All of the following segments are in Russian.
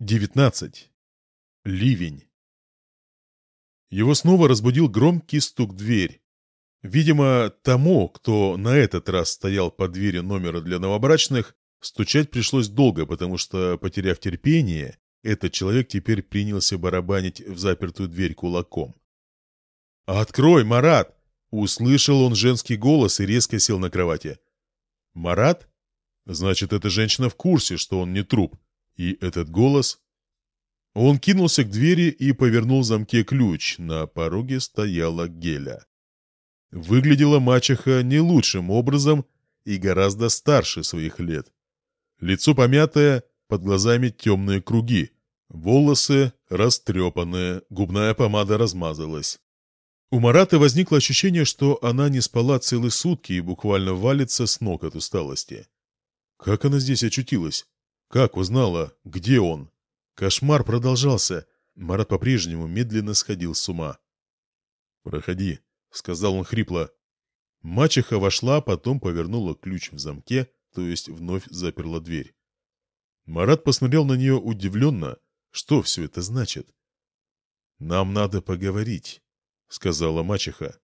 19. Ливень. Его снова разбудил громкий стук в дверь. Видимо, тому, кто на этот раз стоял под дверью номера для новобрачных, стучать пришлось долго, потому что, потеряв терпение, этот человек теперь принялся барабанить в запертую дверь кулаком. «Открой, Марат!» — услышал он женский голос и резко сел на кровати. «Марат? Значит, эта женщина в курсе, что он не труп». И этот голос... Он кинулся к двери и повернул в замке ключ. На пороге стояла Геля. Выглядела мачеха не лучшим образом и гораздо старше своих лет. Лицо помятое, под глазами темные круги. Волосы растрепанные, губная помада размазалась. У Марата возникло ощущение, что она не спала целые сутки и буквально валится с ног от усталости. Как она здесь очутилась? Как узнала, где он? Кошмар продолжался. Марат по-прежнему медленно сходил с ума. «Проходи», — сказал он хрипло. Мачеха вошла, потом повернула ключ в замке, то есть вновь заперла дверь. Марат посмотрел на нее удивленно. Что все это значит? «Нам надо поговорить», — сказала мачеха.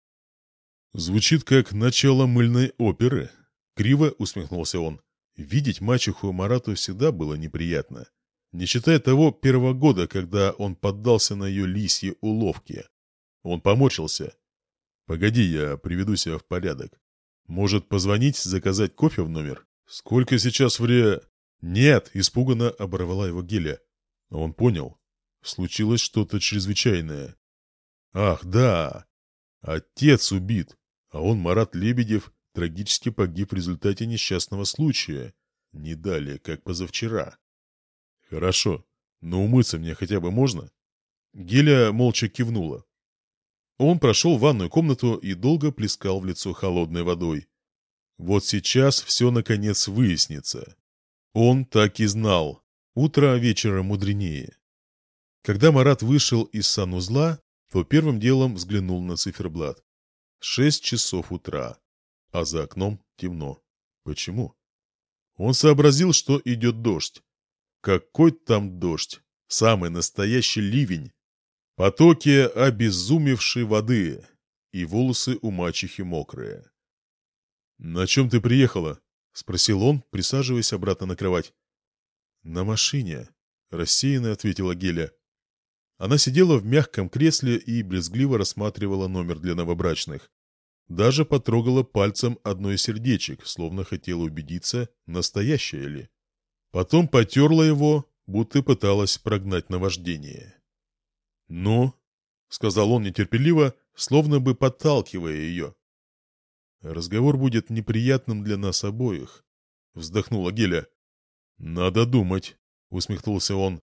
«Звучит как начало мыльной оперы», — криво усмехнулся он. Видеть мачеху Марату всегда было неприятно. Не считая того первого года, когда он поддался на ее лисьи уловки. Он поморщился. «Погоди, я приведу себя в порядок. Может, позвонить, заказать кофе в номер? Сколько сейчас вре...» «Нет!» — испуганно оборвала его Геля. Он понял. Случилось что-то чрезвычайное. «Ах, да! Отец убит, а он, Марат Лебедев, трагически погиб в результате несчастного случая, не далее, как позавчера. Хорошо, но умыться мне хотя бы можно? Геля молча кивнула. Он прошел в ванную комнату и долго плескал в лицо холодной водой. Вот сейчас все наконец выяснится. Он так и знал. Утро вечера мудренее. Когда Марат вышел из санузла, то первым делом взглянул на циферблат. Шесть часов утра а за окном темно. Почему? Он сообразил, что идет дождь. Какой там дождь? Самый настоящий ливень. Потоки обезумевшей воды. И волосы у мачехи мокрые. «На чем ты приехала?» — спросил он, присаживаясь обратно на кровать. «На машине», — рассеянно ответила Геля. Она сидела в мягком кресле и брезгливо рассматривала номер для новобрачных. Даже потрогала пальцем одно из сердечек, словно хотела убедиться, настоящее ли. Потом потерла его, будто пыталась прогнать наваждение. «Ну?» — сказал он нетерпеливо, словно бы подталкивая ее. «Разговор будет неприятным для нас обоих», — вздохнула Геля. «Надо думать», — усмехнулся он.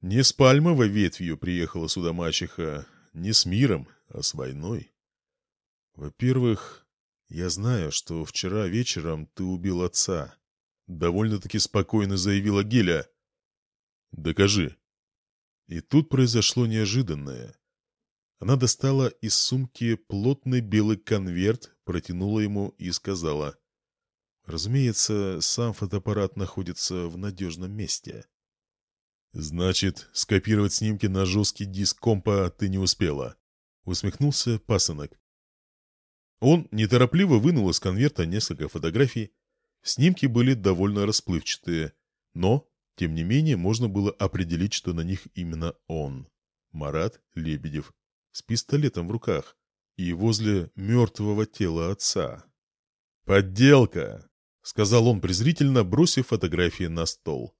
«Не с пальмовой ветвью приехала сюда мачеха, не с миром, а с войной». «Во-первых, я знаю, что вчера вечером ты убил отца», — довольно-таки спокойно заявила Геля. «Докажи». И тут произошло неожиданное. Она достала из сумки плотный белый конверт, протянула ему и сказала. «Разумеется, сам фотоаппарат находится в надежном месте». «Значит, скопировать снимки на жесткий диск компа ты не успела», — усмехнулся пасынок. Он неторопливо вынул из конверта несколько фотографий. Снимки были довольно расплывчатые, но, тем не менее, можно было определить, что на них именно он, Марат Лебедев, с пистолетом в руках и возле мертвого тела отца. «Подделка!» — сказал он презрительно, бросив фотографии на стол.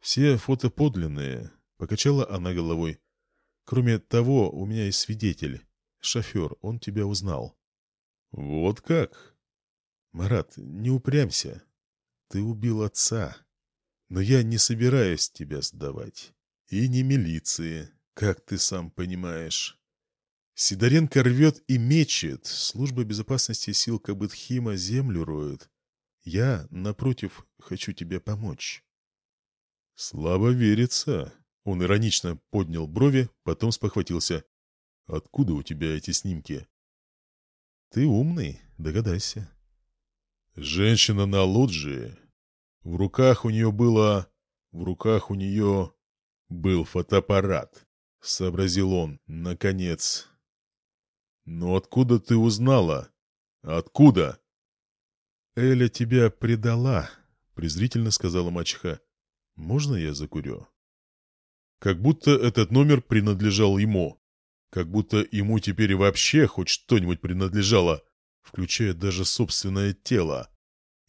«Все фото подлинные», — покачала она головой. «Кроме того, у меня есть свидетель. Шофер, он тебя узнал». «Вот как?» «Марат, не упрямься. Ты убил отца. Но я не собираюсь тебя сдавать. И не милиции, как ты сам понимаешь. Сидоренко рвет и мечет. Служба безопасности сил Кабытхима землю роет. Я, напротив, хочу тебе помочь». «Слабо верится». Он иронично поднял брови, потом спохватился. «Откуда у тебя эти снимки?» Ты умный, догадайся. Женщина на лоджии. В руках у нее было... В руках у нее... был фотоаппарат, сообразил он, наконец. Но откуда ты узнала? Откуда? Эля тебя предала, презрительно сказала мачеха. Можно я закурю? Как будто этот номер принадлежал ему. Как будто ему теперь вообще хоть что-нибудь принадлежало, включая даже собственное тело.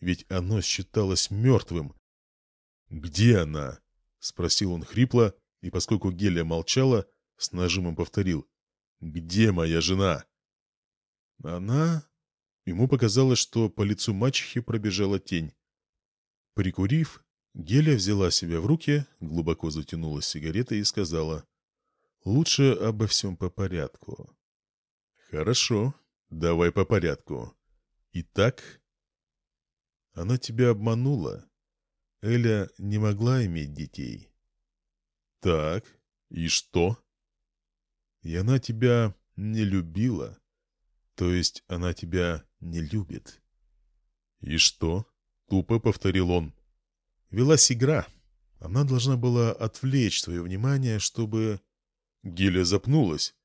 Ведь оно считалось мертвым. «Где она?» — спросил он хрипло, и поскольку Гелия молчала, с нажимом повторил. «Где моя жена?» Она... Ему показалось, что по лицу мачехи пробежала тень. Прикурив, Геля взяла себя в руки, глубоко затянула сигаретой и сказала, «Лучше обо всем по порядку». «Хорошо, давай по порядку. Итак...» «Она тебя обманула. Эля не могла иметь детей». «Так, и что?» «И она тебя не любила. То есть она тебя не любит». «И что?» — тупо повторил он велась игра. Она должна была отвлечь твое внимание, чтобы... Геля запнулась,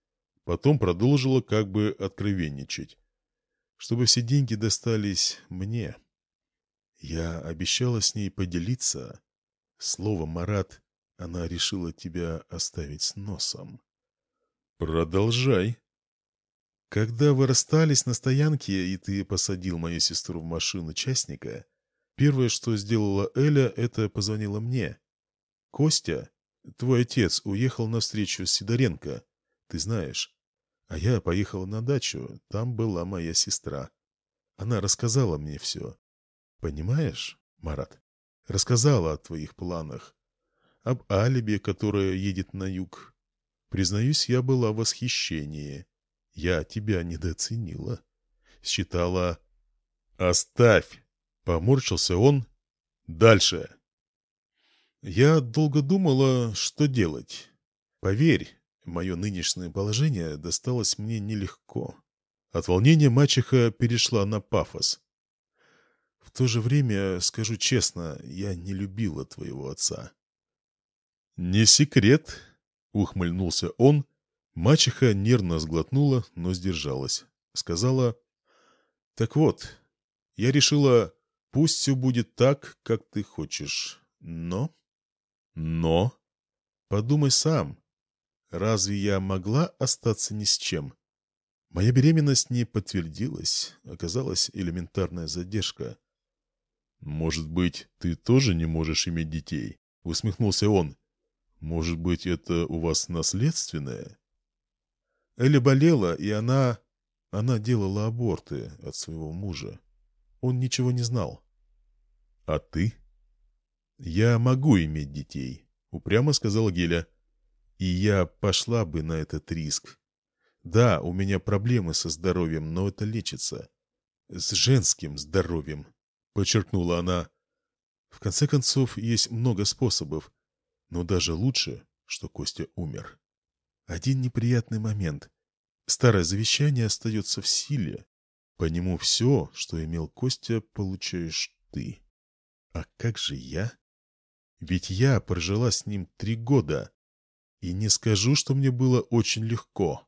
потом продолжила как бы откровенничать. Чтобы все деньги достались мне. Я обещала с ней поделиться. Слово «Марат» она решила тебя оставить с носом. Продолжай. Когда вы расстались на стоянке, и ты посадил мою сестру в машину частника, Первое, что сделала Эля, это позвонила мне. «Костя, твой отец уехал на встречу с Сидоренко, ты знаешь. А я поехала на дачу, там была моя сестра. Она рассказала мне все. Понимаешь, Марат? Рассказала о твоих планах. Об алибе, которое едет на юг. Признаюсь, я была в восхищении. Я тебя недооценила. Считала... «Оставь!» Поморщился он. Дальше. Я долго думала, что делать. Поверь, мое нынешнее положение досталось мне нелегко. От волнения мачеха перешла на пафос. В то же время, скажу честно, я не любила твоего отца. «Не секрет», — ухмыльнулся он. Мачеха нервно сглотнула, но сдержалась. Сказала, «Так вот, я решила Пусть все будет так, как ты хочешь. Но... Но... Подумай сам. Разве я могла остаться ни с чем? Моя беременность не подтвердилась. Оказалась элементарная задержка. «Может быть, ты тоже не можешь иметь детей?» — усмехнулся он. «Может быть, это у вас наследственное?» Эля болела, и она... Она делала аборты от своего мужа. Он ничего не знал. «А ты?» «Я могу иметь детей», — упрямо сказала Геля. «И я пошла бы на этот риск. Да, у меня проблемы со здоровьем, но это лечится. С женским здоровьем», — подчеркнула она. «В конце концов, есть много способов, но даже лучше, что Костя умер. Один неприятный момент. Старое завещание остается в силе, по нему все, что имел Костя, получаешь ты. А как же я? Ведь я прожила с ним три года. И не скажу, что мне было очень легко.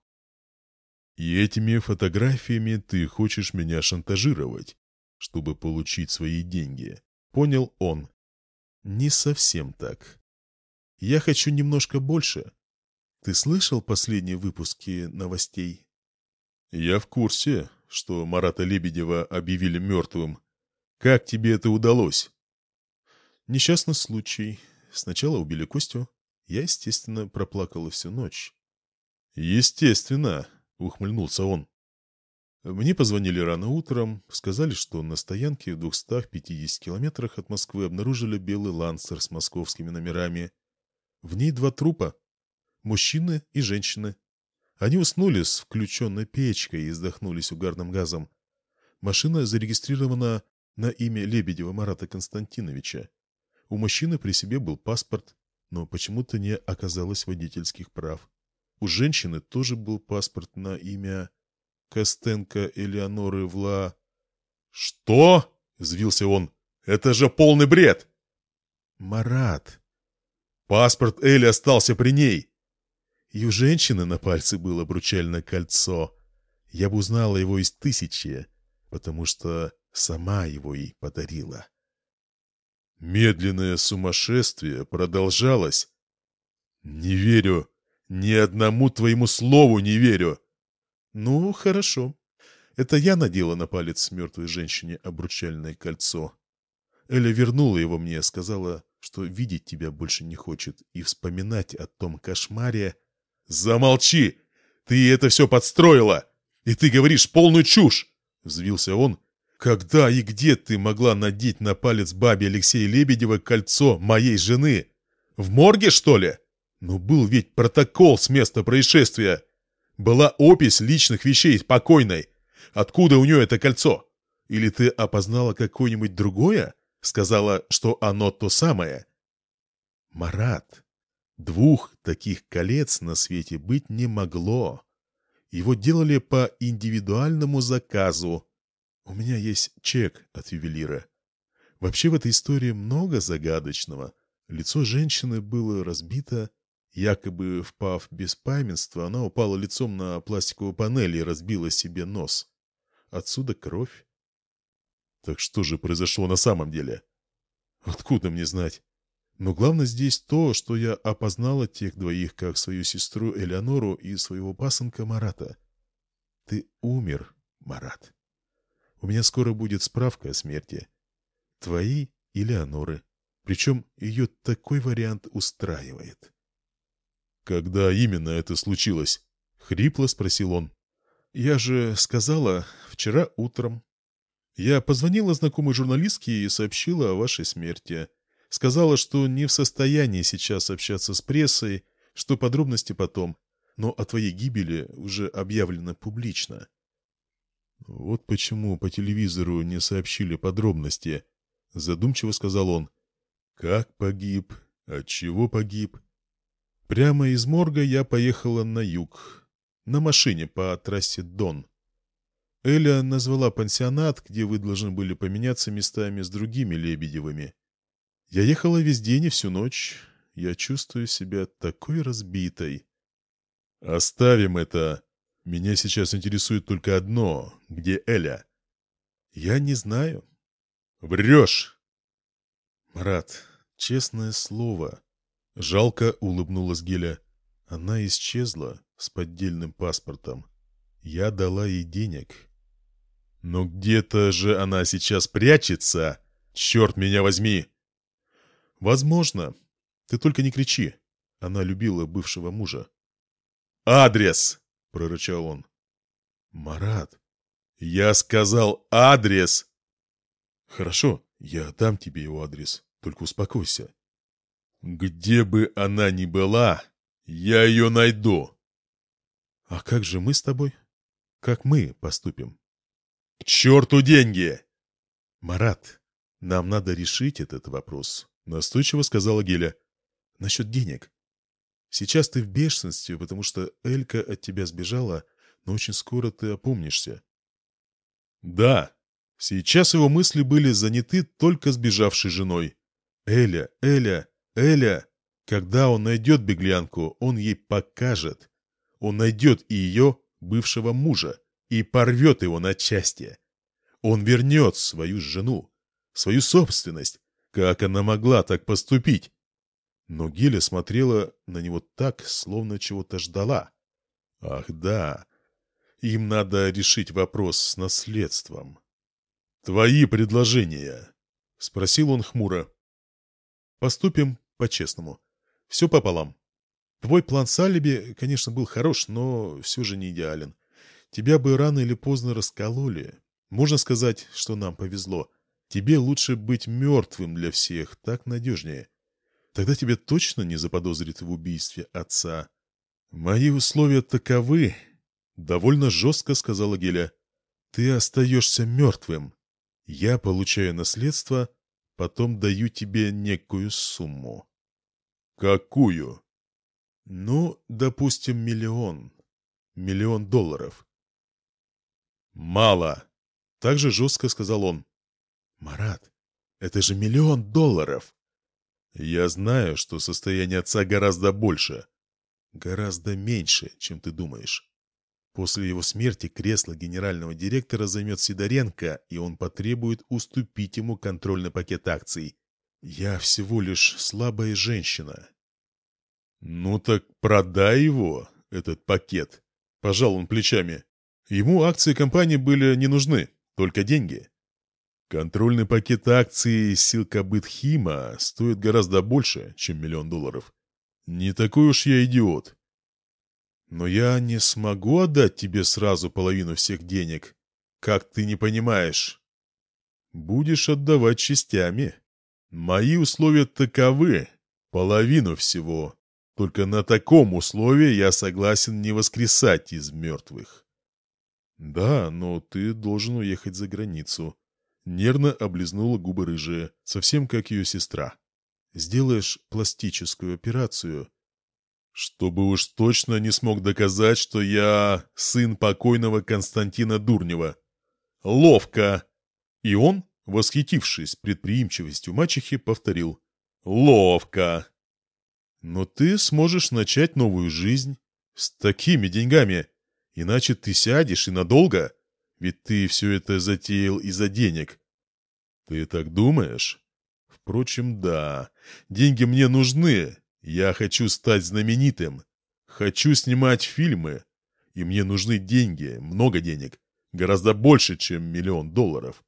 И этими фотографиями ты хочешь меня шантажировать, чтобы получить свои деньги. Понял он. Не совсем так. Я хочу немножко больше. Ты слышал последние выпуски новостей? Я в курсе, что Марата Лебедева объявили мертвым. Как тебе это удалось? Несчастный случай. Сначала убили Костю. Я, естественно, проплакала всю ночь. Естественно, ухмыльнулся он. Мне позвонили рано утром, сказали, что на стоянке в 250 километрах от Москвы обнаружили белый лансер с московскими номерами. В ней два трупа. Мужчины и женщины. Они уснули с включенной печкой и вздохнулись угарным газом. Машина зарегистрирована на имя Лебедева Марата Константиновича. У мужчины при себе был паспорт, но почему-то не оказалось водительских прав. У женщины тоже был паспорт на имя Костенко Элеоноры Вла... «Что?» — взвился он. «Это же полный бред!» «Марат, Паспорт Эли остался при ней. И у женщины на пальце было обручальное кольцо. Я бы узнала его из тысячи, потому что сама его ей подарила. Медленное сумасшествие продолжалось. «Не верю, ни одному твоему слову не верю!» «Ну, хорошо. Это я надела на палец мертвой женщине обручальное кольцо. Эля вернула его мне, сказала, что видеть тебя больше не хочет и вспоминать о том кошмаре...» «Замолчи! Ты это все подстроила! И ты говоришь полную чушь!» — взвился он, когда и где ты могла надеть на палец бабе Алексея Лебедева кольцо моей жены? В морге, что ли? Ну, был ведь протокол с места происшествия. Была опись личных вещей покойной. Откуда у нее это кольцо? Или ты опознала какое-нибудь другое? Сказала, что оно то самое? Марат, двух таких колец на свете быть не могло. Его делали по индивидуальному заказу, у меня есть чек от ювелира. Вообще в этой истории много загадочного. Лицо женщины было разбито. Якобы впав без памятства, она упала лицом на пластиковую панель и разбила себе нос. Отсюда кровь. Так что же произошло на самом деле? Откуда мне знать? Но главное здесь то, что я опознала тех двоих как свою сестру Элеонору и своего пасынка Марата. Ты умер, Марат. У меня скоро будет справка о смерти. Твои или Аноры. Причем ее такой вариант устраивает. «Когда именно это случилось?» — хрипло спросил он. «Я же сказала вчера утром. Я позвонила знакомой журналистке и сообщила о вашей смерти. Сказала, что не в состоянии сейчас общаться с прессой, что подробности потом, но о твоей гибели уже объявлено публично. «Вот почему по телевизору не сообщили подробности», — задумчиво сказал он. «Как погиб? От чего погиб?» Прямо из морга я поехала на юг, на машине по трассе Дон. Эля назвала пансионат, где вы должны были поменяться местами с другими Лебедевыми. Я ехала весь день и всю ночь. Я чувствую себя такой разбитой. «Оставим это», меня сейчас интересует только одно. Где Эля? Я не знаю. Врешь! Марат, честное слово. Жалко улыбнулась Геля. Она исчезла с поддельным паспортом. Я дала ей денег. Но где-то же она сейчас прячется. Черт меня возьми! Возможно. Ты только не кричи. Она любила бывшего мужа. «Адрес!» — прорычал он. «Марат, я сказал адрес!» «Хорошо, я дам тебе его адрес, только успокойся». «Где бы она ни была, я ее найду!» «А как же мы с тобой? Как мы поступим?» «К черту деньги!» «Марат, нам надо решить этот вопрос», — настойчиво сказала Геля. «Насчет денег. Сейчас ты в бешенстве, потому что Элька от тебя сбежала, но очень скоро ты опомнишься. Да, сейчас его мысли были заняты только сбежавшей женой. Эля, Эля, Эля. Когда он найдет беглянку, он ей покажет. Он найдет и ее, бывшего мужа, и порвет его на части. Он вернет свою жену, свою собственность. Как она могла так поступить? Но Геля смотрела на него так, словно чего-то ждала. Ах да, им надо решить вопрос с наследством. «Твои предложения?» — спросил он хмуро. «Поступим по-честному. Все пополам. Твой план с алиби, конечно, был хорош, но все же не идеален. Тебя бы рано или поздно раскололи. Можно сказать, что нам повезло. Тебе лучше быть мертвым для всех, так надежнее. Тогда тебя точно не заподозрят в убийстве отца. Мои условия таковы, — довольно жестко сказала Геля. Ты остаешься мертвым. Я получаю наследство, потом даю тебе некую сумму. Какую? Ну, допустим, миллион. Миллион долларов. Мало. Так же жестко сказал он. Марат, это же миллион долларов. Я знаю, что состояние отца гораздо больше. Гораздо меньше, чем ты думаешь. После его смерти кресло генерального директора займет Сидоренко, и он потребует уступить ему контрольный пакет акций. Я всего лишь слабая женщина. Ну так продай его, этот пакет. Пожал он плечами. Ему акции компании были не нужны, только деньги. Контрольный пакет акций Силкобыт Хима стоит гораздо больше, чем миллион долларов. Не такой уж я идиот. Но я не смогу отдать тебе сразу половину всех денег. Как ты не понимаешь? Будешь отдавать частями. Мои условия таковы. Половину всего. Только на таком условии я согласен не воскресать из мертвых. Да, но ты должен уехать за границу. Нервно облизнула губы рыжая, совсем как ее сестра. Сделаешь пластическую операцию — чтобы уж точно не смог доказать, что я сын покойного Константина Дурнева. Ловко! И он, восхитившись предприимчивостью мачехи, повторил. Ловко! Но ты сможешь начать новую жизнь с такими деньгами. Иначе ты сядешь и надолго, ведь ты все это затеял из-за денег. Ты так думаешь? Впрочем, да, деньги мне нужны, я хочу стать знаменитым. Хочу снимать фильмы. И мне нужны деньги, много денег. Гораздо больше, чем миллион долларов.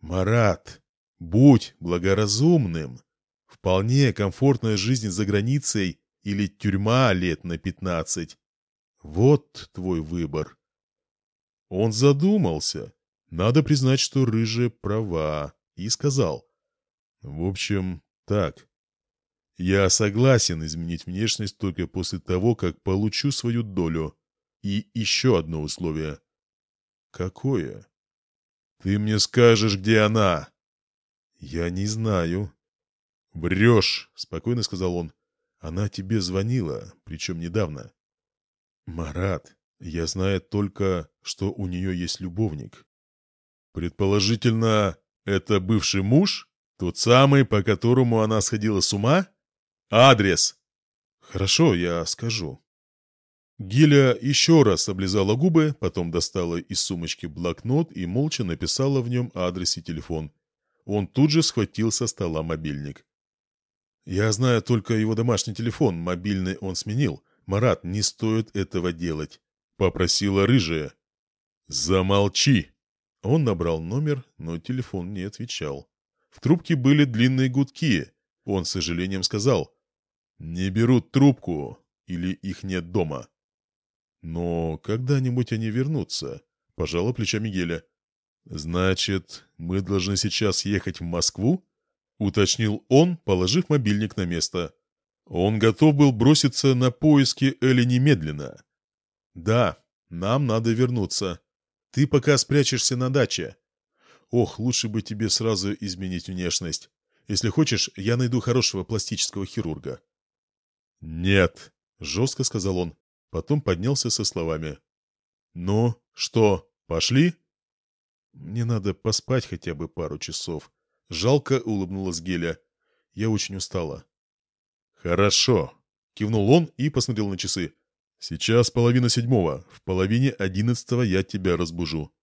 Марат, будь благоразумным. Вполне комфортная жизнь за границей или тюрьма лет на пятнадцать. Вот твой выбор. Он задумался. Надо признать, что рыжая права. И сказал. В общем, так. Я согласен изменить внешность только после того, как получу свою долю. И еще одно условие. Какое? Ты мне скажешь, где она. Я не знаю. Врешь, спокойно сказал он. Она тебе звонила, причем недавно. Марат, я знаю только, что у нее есть любовник. Предположительно, это бывший муж? Тот самый, по которому она сходила с ума? Адрес!» «Хорошо, я скажу». Гиля еще раз облизала губы, потом достала из сумочки блокнот и молча написала в нем адрес и телефон. Он тут же схватил со стола мобильник. «Я знаю только его домашний телефон, мобильный он сменил. Марат, не стоит этого делать», — попросила рыжая. «Замолчи!» Он набрал номер, но телефон не отвечал. В трубке были длинные гудки. Он с сожалением сказал не берут трубку или их нет дома. Но когда-нибудь они вернутся, пожала плечами Геля. Значит, мы должны сейчас ехать в Москву? Уточнил он, положив мобильник на место. Он готов был броситься на поиски Эли немедленно. Да, нам надо вернуться. Ты пока спрячешься на даче. Ох, лучше бы тебе сразу изменить внешность. Если хочешь, я найду хорошего пластического хирурга. «Нет», — жестко сказал он, потом поднялся со словами. «Ну, что, пошли?» «Мне надо поспать хотя бы пару часов». Жалко улыбнулась Геля. «Я очень устала». «Хорошо», — кивнул он и посмотрел на часы. «Сейчас половина седьмого. В половине одиннадцатого я тебя разбужу».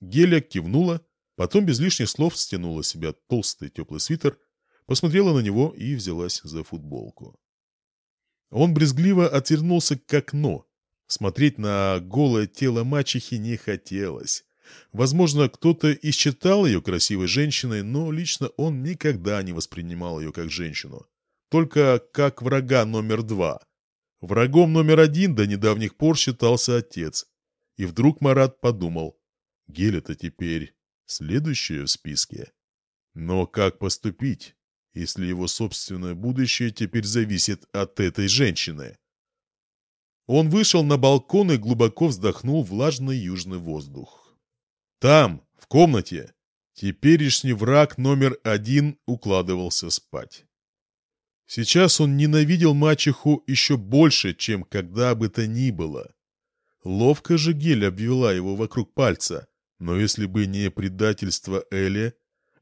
Геля кивнула, потом без лишних слов стянула себя толстый теплый свитер, посмотрела на него и взялась за футболку. Он брезгливо отвернулся к окну. Смотреть на голое тело мачехи не хотелось. Возможно, кто-то и считал ее красивой женщиной, но лично он никогда не воспринимал ее как женщину. Только как врага номер два. Врагом номер один до недавних пор считался отец. И вдруг Марат подумал, Геля-то теперь следующая в списке. Но как поступить? если его собственное будущее теперь зависит от этой женщины. Он вышел на балкон и глубоко вздохнул влажный южный воздух. Там, в комнате, теперешний враг номер один укладывался спать. Сейчас он ненавидел мачеху еще больше, чем когда бы то ни было. Ловко же Гель обвела его вокруг пальца, но если бы не предательство Эли,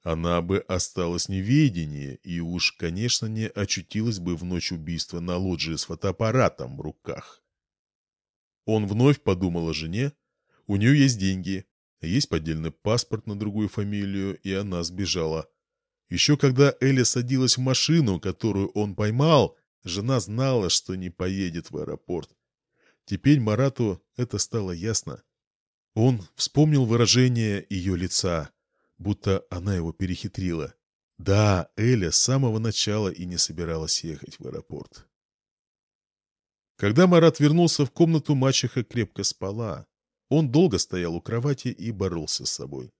она бы осталась в неведении и уж, конечно, не очутилась бы в ночь убийства на лоджии с фотоаппаратом в руках. Он вновь подумал о жене. У нее есть деньги, есть поддельный паспорт на другую фамилию, и она сбежала. Еще когда Эля садилась в машину, которую он поймал, жена знала, что не поедет в аэропорт. Теперь Марату это стало ясно. Он вспомнил выражение ее лица, будто она его перехитрила. Да, Эля с самого начала и не собиралась ехать в аэропорт. Когда Марат вернулся в комнату, мачеха крепко спала. Он долго стоял у кровати и боролся с собой.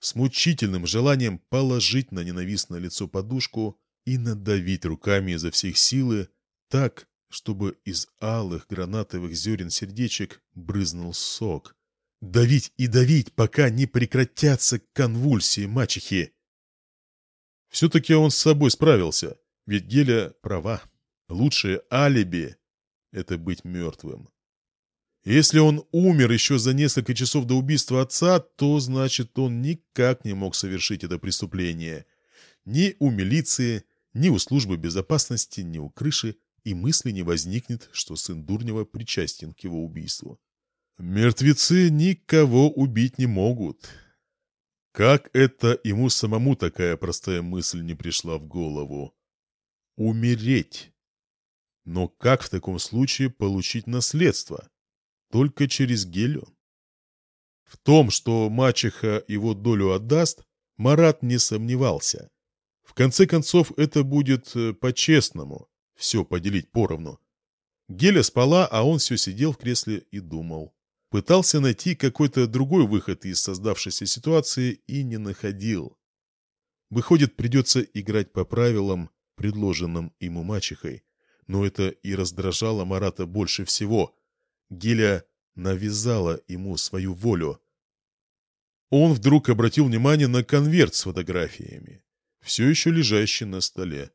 С мучительным желанием положить на ненавистное лицо подушку и надавить руками изо всех силы так, чтобы из алых гранатовых зерен сердечек брызнул сок. Давить и давить, пока не прекратятся конвульсии мачехи. Все-таки он с собой справился, ведь Геля права. Лучшее алиби — это быть мертвым. Если он умер еще за несколько часов до убийства отца, то значит он никак не мог совершить это преступление. Ни у милиции, ни у службы безопасности, ни у крыши и мысли не возникнет, что сын Дурнева причастен к его убийству. Мертвецы никого убить не могут. Как это ему самому такая простая мысль не пришла в голову? Умереть. Но как в таком случае получить наследство? Только через Гелю? В том, что мачеха его долю отдаст, Марат не сомневался. В конце концов, это будет э, по-честному, все поделить поровну. Геля спала, а он все сидел в кресле и думал. Пытался найти какой-то другой выход из создавшейся ситуации и не находил. Выходит, придется играть по правилам, предложенным ему мачехой. Но это и раздражало Марата больше всего. Геля навязала ему свою волю. Он вдруг обратил внимание на конверт с фотографиями, все еще лежащий на столе.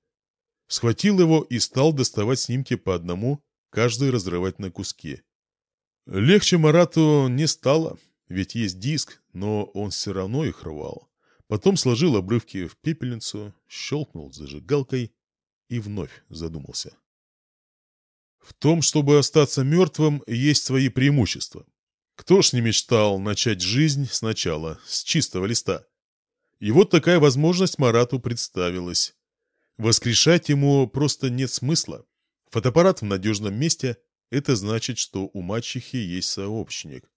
Схватил его и стал доставать снимки по одному, каждый разрывать на куски. Легче Марату не стало, ведь есть диск, но он все равно их рвал. Потом сложил обрывки в пепельницу, щелкнул зажигалкой и вновь задумался. В том, чтобы остаться мертвым, есть свои преимущества. Кто ж не мечтал начать жизнь сначала, с чистого листа? И вот такая возможность Марату представилась. Воскрешать ему просто нет смысла. Фотоаппарат в надежном месте, это значит, что у мачехи есть сообщник.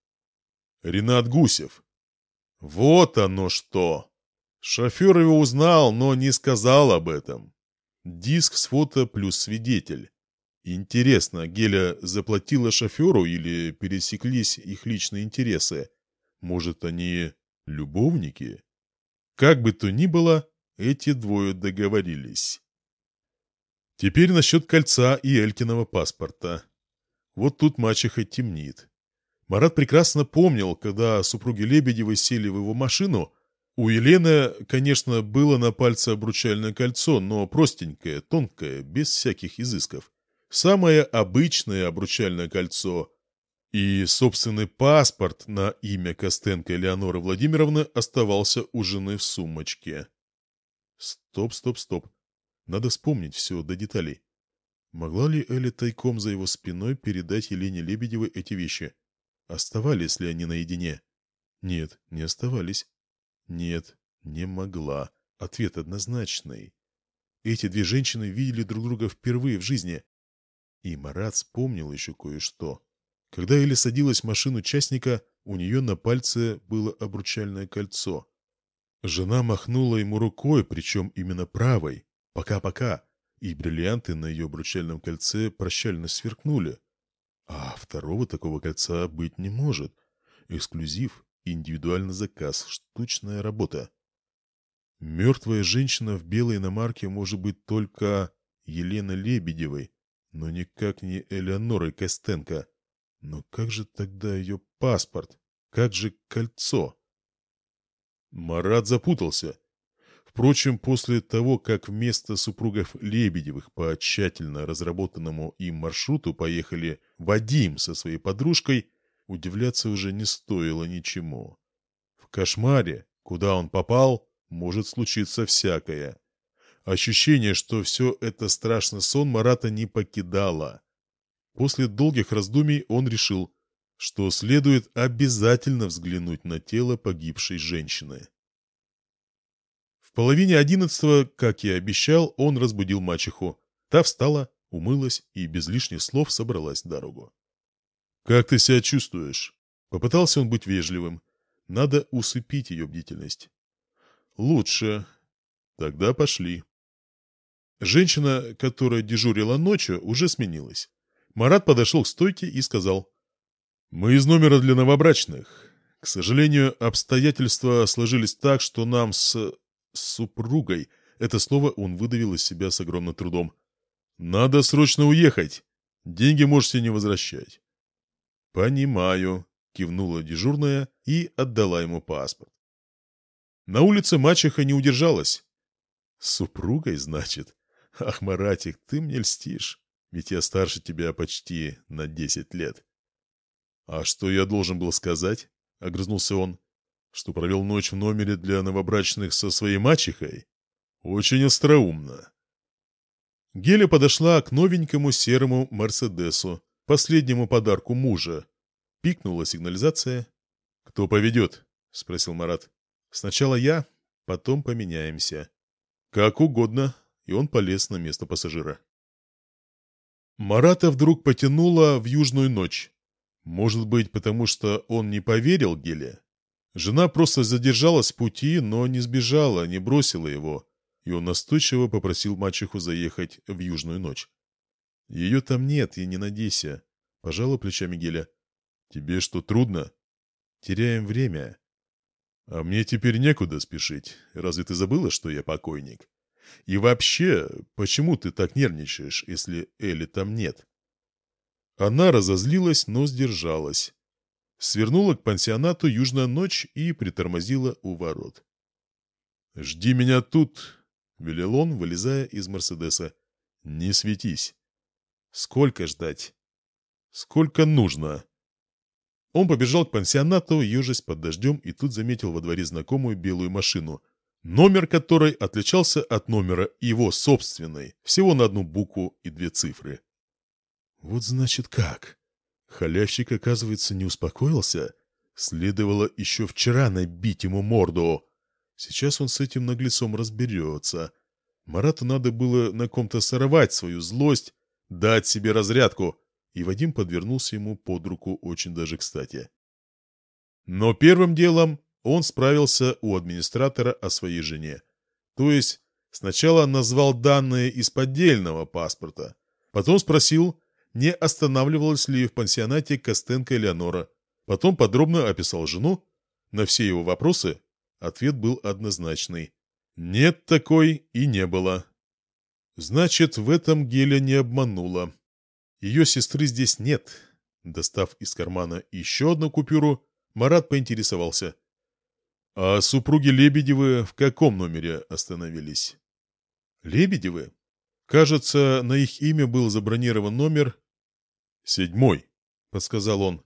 Ренат Гусев. Вот оно что! Шофер его узнал, но не сказал об этом. Диск с фото плюс свидетель. Интересно, Геля заплатила шоферу или пересеклись их личные интересы? Может, они любовники? Как бы то ни было, эти двое договорились. Теперь насчет кольца и Элькиного паспорта. Вот тут мачеха темнит. Марат прекрасно помнил, когда супруги Лебедевой сели в его машину. У Елены, конечно, было на пальце обручальное кольцо, но простенькое, тонкое, без всяких изысков. Самое обычное обручальное кольцо. И собственный паспорт на имя Костенко Элеоноры Владимировны оставался у жены в сумочке. Стоп, стоп, стоп. Надо вспомнить все до деталей. Могла ли Эля тайком за его спиной передать Елене Лебедевой эти вещи? Оставались ли они наедине? Нет, не оставались. Нет, не могла. Ответ однозначный. Эти две женщины видели друг друга впервые в жизни. И Марат вспомнил еще кое-что. Когда Эля садилась в машину частника, у нее на пальце было обручальное кольцо. Жена махнула ему рукой, причем именно правой. «Пока-пока!» и бриллианты на ее обручальном кольце прощально сверкнули. А второго такого кольца быть не может. Эксклюзив, индивидуальный заказ, штучная работа. Мертвая женщина в белой иномарке может быть только Елена Лебедевой, но никак не Элеонорой Костенко. Но как же тогда ее паспорт? Как же кольцо? Марат запутался. Впрочем, после того, как вместо супругов Лебедевых по тщательно разработанному им маршруту поехали Вадим со своей подружкой, удивляться уже не стоило ничему. В кошмаре, куда он попал, может случиться всякое. Ощущение, что все это страшно сон, Марата не покидало. После долгих раздумий он решил, что следует обязательно взглянуть на тело погибшей женщины. В половине одиннадцатого, как и обещал, он разбудил мачеху. Та встала, умылась и без лишних слов собралась в дорогу. «Как ты себя чувствуешь?» Попытался он быть вежливым. Надо усыпить ее бдительность. «Лучше. Тогда пошли». Женщина, которая дежурила ночью, уже сменилась. Марат подошел к стойке и сказал. «Мы из номера для новобрачных. К сожалению, обстоятельства сложились так, что нам с... супругой...» Это слово он выдавил из себя с огромным трудом. «Надо срочно уехать. Деньги можете не возвращать». «Понимаю», — кивнула дежурная и отдала ему паспорт. На улице мачеха не удержалась. «С супругой, значит? Ах, Маратик, ты мне льстишь, ведь я старше тебя почти на десять лет». «А что я должен был сказать?» — огрызнулся он. «Что провел ночь в номере для новобрачных со своей мачехой? Очень остроумно». Геля подошла к новенькому серому «Мерседесу», последнему подарку мужа. Пикнула сигнализация. «Кто поведет?» — спросил Марат. «Сначала я, потом поменяемся». «Как угодно», и он полез на место пассажира. Марата вдруг потянуло в южную ночь. Может быть, потому что он не поверил Геле? Жена просто задержалась в пути, но не сбежала, не бросила его и он настойчиво попросил мачеху заехать в южную ночь. «Ее там нет, и не надейся», — пожала плечами Геля. «Тебе что, трудно?» «Теряем время». «А мне теперь некуда спешить. Разве ты забыла, что я покойник? И вообще, почему ты так нервничаешь, если Элли там нет?» Она разозлилась, но сдержалась. Свернула к пансионату «Южная ночь» и притормозила у ворот. «Жди меня тут, — велел он, вылезая из Мерседеса. «Не светись». «Сколько ждать?» «Сколько нужно?» Он побежал к пансионату, ежась под дождем, и тут заметил во дворе знакомую белую машину, номер которой отличался от номера его собственной, всего на одну букву и две цифры. «Вот значит как!» Халявщик, оказывается, не успокоился. Следовало еще вчера набить ему морду. Сейчас он с этим наглецом разберется. Марату надо было на ком-то сорвать свою злость, дать себе разрядку, и Вадим подвернулся ему под руку очень даже кстати. Но первым делом он справился у администратора о своей жене. То есть сначала назвал данные из поддельного паспорта, потом спросил, не останавливалась ли в пансионате Костенко Элеонора, потом подробно описал жену, на все его вопросы Ответ был однозначный. Нет такой и не было. Значит, в этом Геля не обманула. Ее сестры здесь нет. Достав из кармана еще одну купюру, Марат поинтересовался. А супруги Лебедевы в каком номере остановились? Лебедевы? Кажется, на их имя был забронирован номер... Седьмой, подсказал он.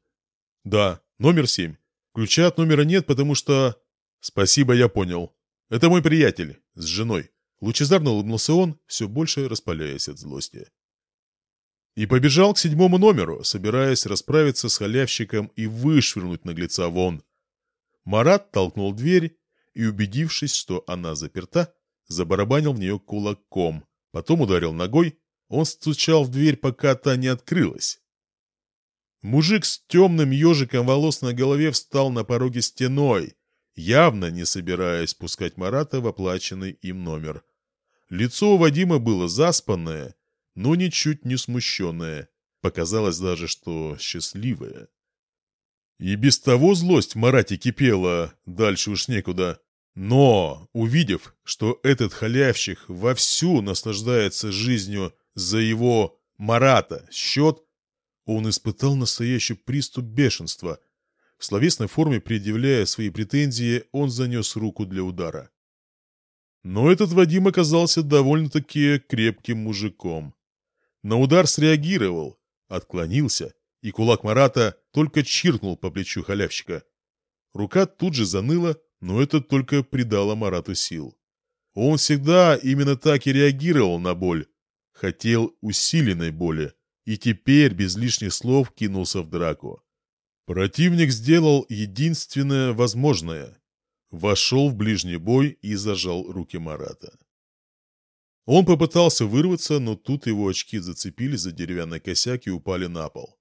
Да, номер семь. Ключа от номера нет, потому что... «Спасибо, я понял. Это мой приятель, с женой». Лучезарно улыбнулся он, все больше распаляясь от злости. И побежал к седьмому номеру, собираясь расправиться с халявщиком и вышвырнуть наглеца вон. Марат толкнул дверь и, убедившись, что она заперта, забарабанил в нее кулаком, потом ударил ногой, он стучал в дверь, пока та не открылась. Мужик с темным ежиком волос на голове встал на пороге стеной, явно не собираясь пускать Марата в оплаченный им номер. Лицо у Вадима было заспанное, но ничуть не смущенное. Показалось даже, что счастливое. И без того злость в Марате кипела, дальше уж некуда. Но, увидев, что этот халявщик вовсю наслаждается жизнью за его Марата счет, он испытал настоящий приступ бешенства – в словесной форме предъявляя свои претензии, он занес руку для удара. Но этот Вадим оказался довольно-таки крепким мужиком. На удар среагировал, отклонился, и кулак Марата только чиркнул по плечу халявщика. Рука тут же заныла, но это только придало Марату сил. Он всегда именно так и реагировал на боль. Хотел усиленной боли, и теперь без лишних слов кинулся в драку. Противник сделал единственное возможное. Вошел в ближний бой и зажал руки Марата. Он попытался вырваться, но тут его очки зацепились за деревянный косяк и упали на пол.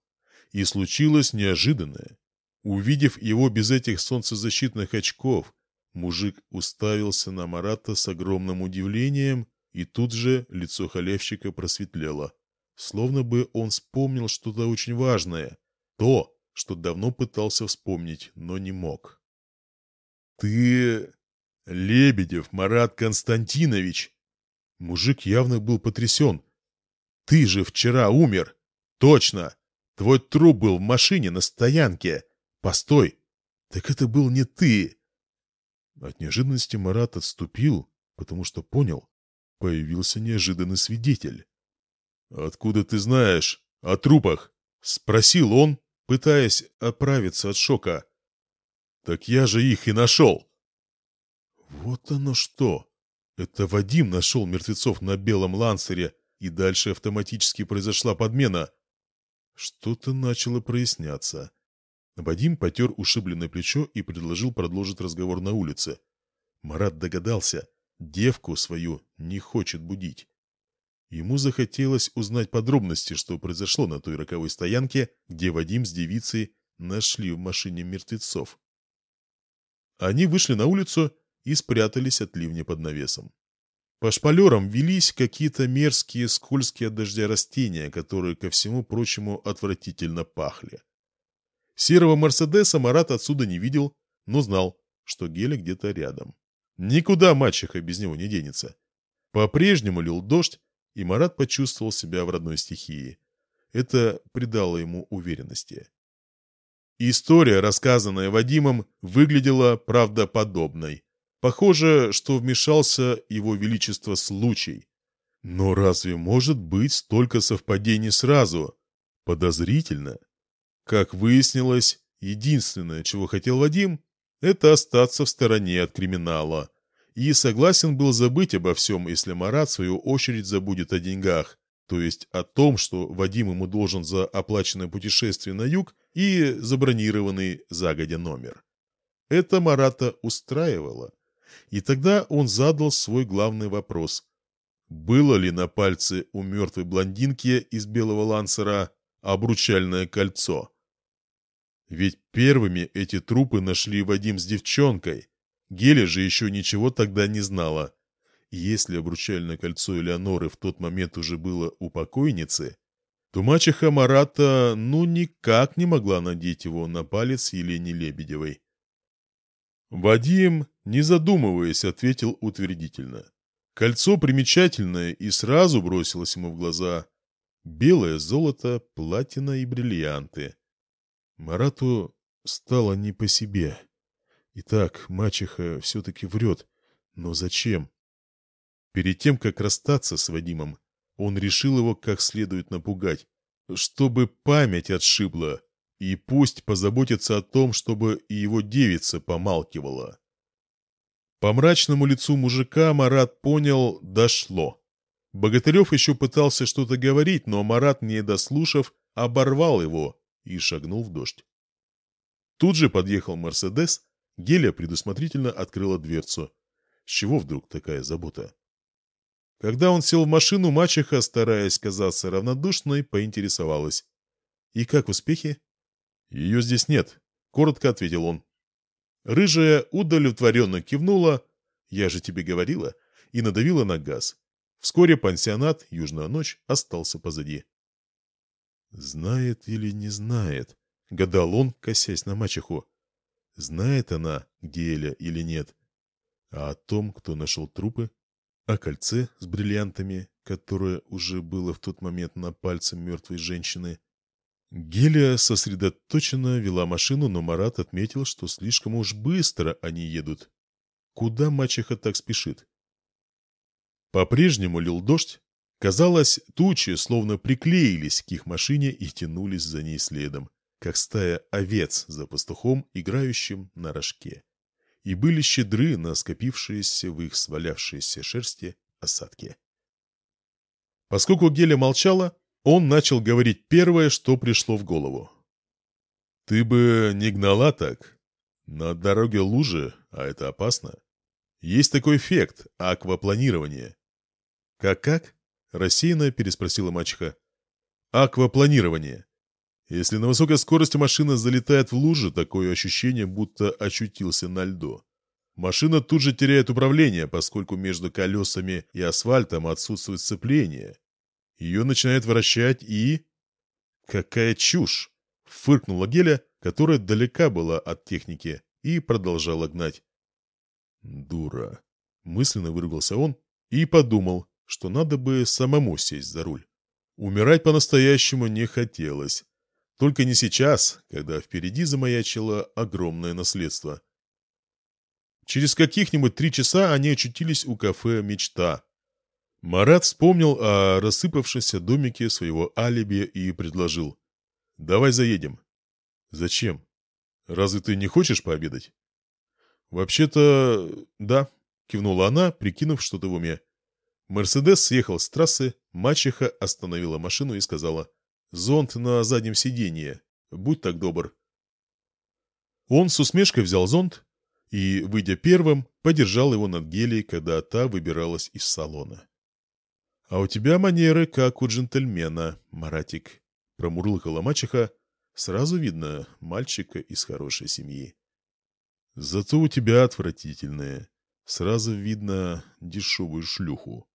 И случилось неожиданное. Увидев его без этих солнцезащитных очков, мужик уставился на Марата с огромным удивлением, и тут же лицо халявщика просветлело. Словно бы он вспомнил что-то очень важное. То, что давно пытался вспомнить, но не мог. «Ты... Лебедев Марат Константинович!» Мужик явно был потрясен. «Ты же вчера умер! Точно! Твой труп был в машине на стоянке! Постой! Так это был не ты!» От неожиданности Марат отступил, потому что понял. Появился неожиданный свидетель. «Откуда ты знаешь? О трупах?» — спросил он, пытаясь оправиться от шока. «Так я же их и нашел!» «Вот оно что!» Это Вадим нашел мертвецов на белом лансере, и дальше автоматически произошла подмена. Что-то начало проясняться. Вадим потер ушибленное плечо и предложил продолжить разговор на улице. Марат догадался, девку свою не хочет будить. Ему захотелось узнать подробности, что произошло на той роковой стоянке, где Вадим с девицей нашли в машине мертвецов. Они вышли на улицу и спрятались от ливня под навесом. По шпалерам велись какие-то мерзкие, скользкие от дождя растения, которые, ко всему прочему, отвратительно пахли. Серого Мерседеса Марат отсюда не видел, но знал, что Геля где-то рядом. Никуда мачеха без него не денется. По-прежнему лил дождь, и Марат почувствовал себя в родной стихии. Это придало ему уверенности. История, рассказанная Вадимом, выглядела правдоподобной. Похоже, что вмешался его величество случай. Но разве может быть столько совпадений сразу? Подозрительно. Как выяснилось, единственное, чего хотел Вадим, это остаться в стороне от криминала. И согласен был забыть обо всем, если Марат в свою очередь забудет о деньгах, то есть о том, что Вадим ему должен за оплаченное путешествие на юг и забронированный загодя номер. Это Марата устраивало. И тогда он задал свой главный вопрос. Было ли на пальце у мертвой блондинки из белого лансера обручальное кольцо? Ведь первыми эти трупы нашли Вадим с девчонкой. Геля же еще ничего тогда не знала. Если обручальное кольцо Элеоноры в тот момент уже было у покойницы, то мачеха Марата ну никак не могла надеть его на палец Елене Лебедевой. Вадим, не задумываясь, ответил утвердительно. Кольцо примечательное и сразу бросилось ему в глаза. Белое золото, платина и бриллианты. Марату стало не по себе. Итак, мачеха все-таки врет. Но зачем? Перед тем, как расстаться с Вадимом, он решил его как следует напугать, чтобы память отшибла, и пусть позаботится о том, чтобы и его девица помалкивала. По мрачному лицу мужика Марат понял, дошло. Богатырев еще пытался что-то говорить, но Марат, не дослушав, оборвал его и шагнул в дождь. Тут же подъехал Мерседес, Геля предусмотрительно открыла дверцу. С чего вдруг такая забота? Когда он сел в машину, мачеха, стараясь казаться равнодушной, поинтересовалась. «И как успехи?» «Ее здесь нет», — коротко ответил он. Рыжая удовлетворенно кивнула, я же тебе говорила, и надавила на газ. Вскоре пансионат «Южная ночь» остался позади. «Знает или не знает?» — гадал он, косясь на мачеху. «Знает она, где Эля или нет? А о том, кто нашел трупы? О кольце с бриллиантами, которое уже было в тот момент на пальце мертвой женщины?» Гелия сосредоточенно вела машину, но Марат отметил, что слишком уж быстро они едут. Куда мачеха так спешит? По-прежнему лил дождь. Казалось, тучи словно приклеились к их машине и тянулись за ней следом, как стая овец за пастухом, играющим на рожке. и были щедры на скопившиеся в их свалявшейся шерсти осадки. Поскольку Геля молчала, он начал говорить первое, что пришло в голову. «Ты бы не гнала так. На дороге лужи, а это опасно. Есть такой эффект – аквапланирование». «Как-как?» – рассеянно переспросила мачеха. «Аквапланирование. Если на высокой скорости машина залетает в лужу, такое ощущение, будто очутился на льду. Машина тут же теряет управление, поскольку между колесами и асфальтом отсутствует сцепление. Ее начинает вращать и... Какая чушь! Фыркнула Геля, которая далека была от техники, и продолжала гнать. Дура. Мысленно выругался он и подумал, что надо бы самому сесть за руль. Умирать по-настоящему не хотелось. Только не сейчас, когда впереди замаячило огромное наследство. Через каких-нибудь три часа они очутились у кафе «Мечта». Марат вспомнил о рассыпавшемся домике своего алиби и предложил. «Давай заедем». «Зачем? Разве ты не хочешь пообедать?» «Вообще-то, да», — кивнула она, прикинув что-то в уме. Мерседес съехал с трассы, мачеха остановила машину и сказала. «Зонт на заднем сиденье. Будь так добр». Он с усмешкой взял зонт, и, выйдя первым, подержал его над гелей, когда та выбиралась из салона. «А у тебя манеры, как у джентльмена, Маратик», — промурлыкала мачеха. «Сразу видно мальчика из хорошей семьи». «Зато у тебя отвратительные. Сразу видно дешевую шлюху».